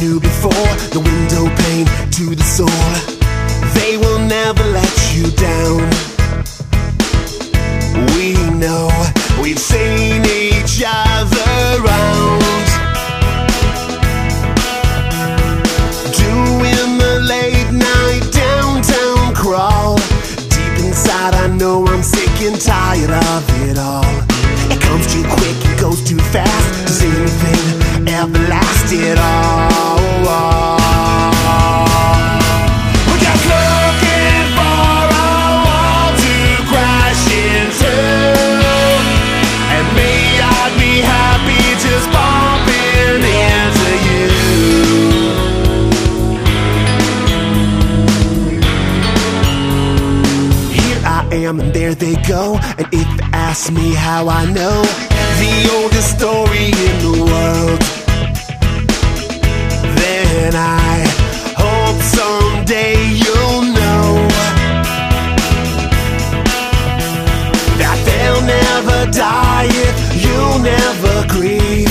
knew before, the window pane to the soul. They will never let you down. We know we've seen each other around. Doing the late night downtown crawl. Deep inside, I know I'm sick and tired of it all. It comes too quick, it goes too fast. Does anything We're just looking for a wall to crash into. And I'd be happy just bumping into you. Here I am, and there they go. And if you ask me how I know, the oldest story in the world, then I hope someday you'll know that they'll never die if you'll never grieve.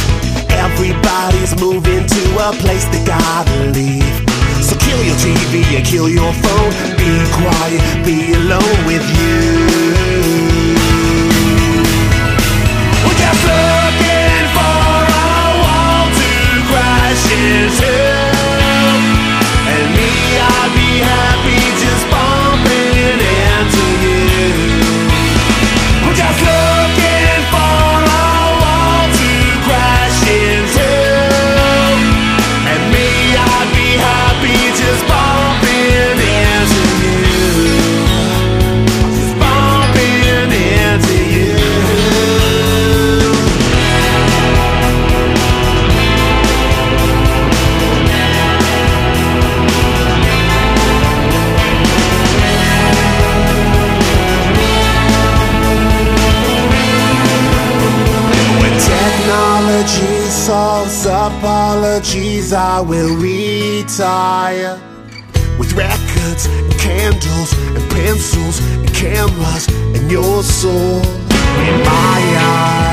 Everybody's moving to a place they gotta leave. So kill your TV and kill your phone. Be quiet, be alone with you. Technology solves apologies, I will retire. With records and candles and pencils and cameras and your soul in my eyes.